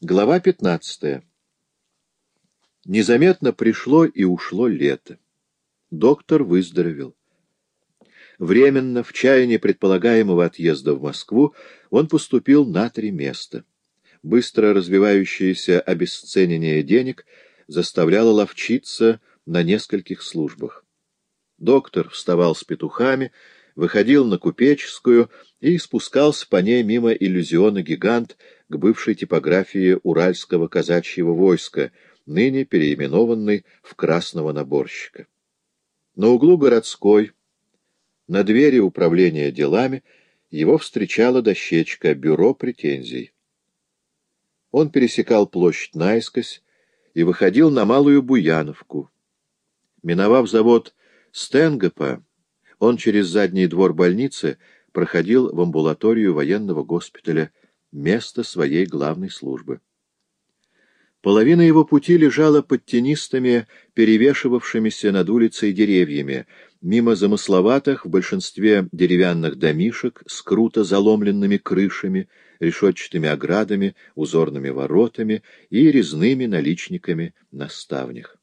Глава 15. Незаметно пришло и ушло лето. Доктор выздоровел. Временно, в чаянии предполагаемого отъезда в Москву, он поступил на три места. Быстро развивающееся обесценение денег заставляло ловчиться на нескольких службах. Доктор вставал с петухами, выходил на Купеческую и спускался по ней мимо иллюзиона «Гигант» к бывшей типографии Уральского казачьего войска, ныне переименованной в Красного наборщика. На углу городской, на двери управления делами, его встречала дощечка «Бюро претензий». Он пересекал площадь наискось и выходил на Малую Буяновку. Миновав завод Стенгопа, он через задний двор больницы проходил в амбулаторию военного госпиталя, место своей главной службы. Половина его пути лежала под тенистыми, перевешивавшимися над улицей деревьями, мимо замысловатых, в большинстве деревянных домишек с круто заломленными крышами, решетчатыми оградами, узорными воротами и резными наличниками на ставнях.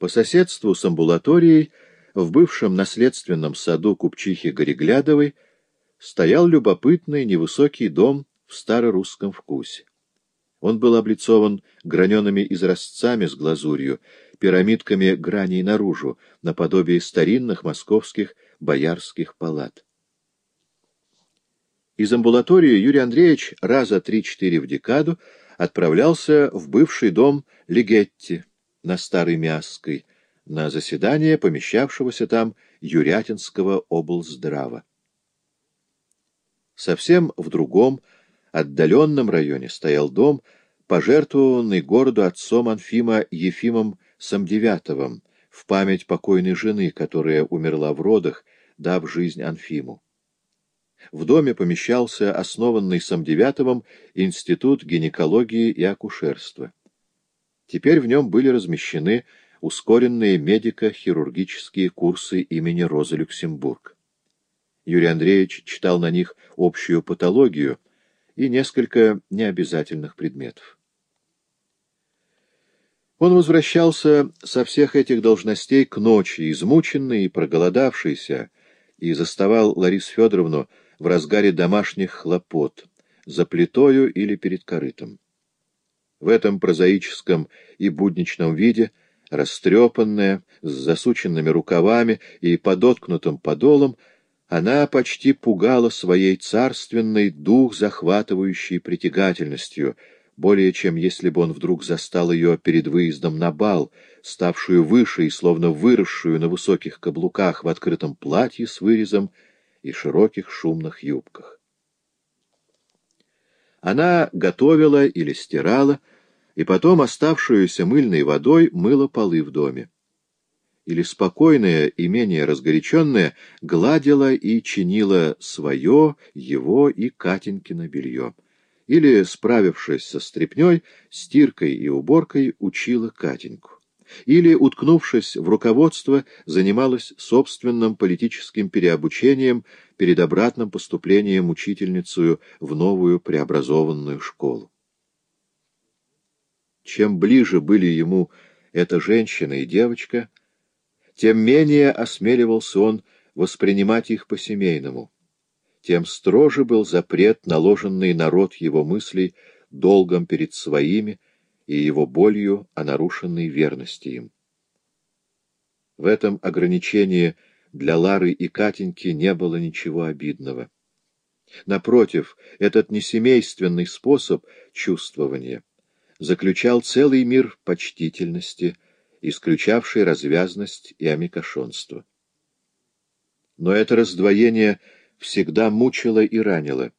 По соседству с амбулаторией в бывшем наследственном саду купчихи Гореглядовой стоял любопытный невысокий дом в старорусском вкусе. Он был облицован граненными изразцами с глазурью, пирамидками граней наружу, наподобие старинных московских боярских палат. Из амбулатории Юрий Андреевич раза три-четыре в декаду отправлялся в бывший дом Легетти на Старой Мясской, на заседание помещавшегося там Юрятинского облздрава. Совсем в другом, отдаленном районе стоял дом, пожертвованный городу отцом Анфима Ефимом Самдевятовым в память покойной жены, которая умерла в родах, дав жизнь Анфиму. В доме помещался основанный Самдевятовым Институт гинекологии и акушерства. Теперь в нем были размещены ускоренные медико-хирургические курсы имени Розы Люксембург. Юрий Андреевич читал на них общую патологию и несколько необязательных предметов. Он возвращался со всех этих должностей к ночи, измученный и проголодавшийся, и заставал Ларису Федоровну в разгаре домашних хлопот, за плитою или перед корытом. В этом прозаическом и будничном виде, растрепанная, с засученными рукавами и подоткнутым подолом, она почти пугала своей царственной, дух захватывающей притягательностью, более чем если бы он вдруг застал ее перед выездом на бал, ставшую выше и словно выросшую на высоких каблуках в открытом платье с вырезом и широких шумных юбках. Она готовила или стирала, и потом оставшуюся мыльной водой мыла полы в доме или спокойная и менее разгоряченная, гладила и чинила свое, его и Катенькино белье. Или, справившись со стряпней, стиркой и уборкой, учила Катеньку. Или, уткнувшись в руководство, занималась собственным политическим переобучением перед обратным поступлением учительницу в новую преобразованную школу. Чем ближе были ему эта женщина и девочка, тем менее осмеливался он воспринимать их по-семейному, тем строже был запрет, наложенный на род его мыслей долгом перед своими и его болью о нарушенной верности им. В этом ограничении для Лары и Катеньки не было ничего обидного. Напротив, этот несемейственный способ чувствования заключал целый мир почтительности, исключавший развязность и амикошонство. Но это раздвоение всегда мучило и ранило,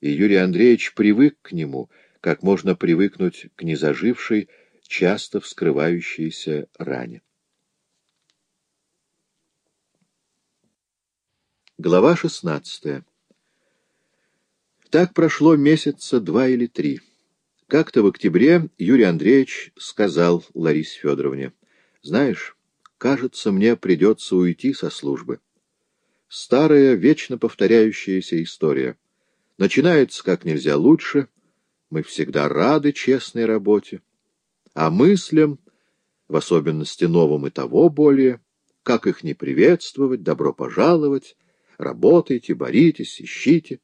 и Юрий Андреевич привык к нему, как можно привыкнуть к незажившей, часто вскрывающейся ране. Глава шестнадцатая Так прошло месяца два или три. Как-то в октябре Юрий Андреевич сказал Ларисе Федоровне, «Знаешь, кажется, мне придется уйти со службы. Старая, вечно повторяющаяся история. Начинается как нельзя лучше, мы всегда рады честной работе, а мыслям, в особенности новым и того более, как их не приветствовать, добро пожаловать, работайте, боритесь, ищите —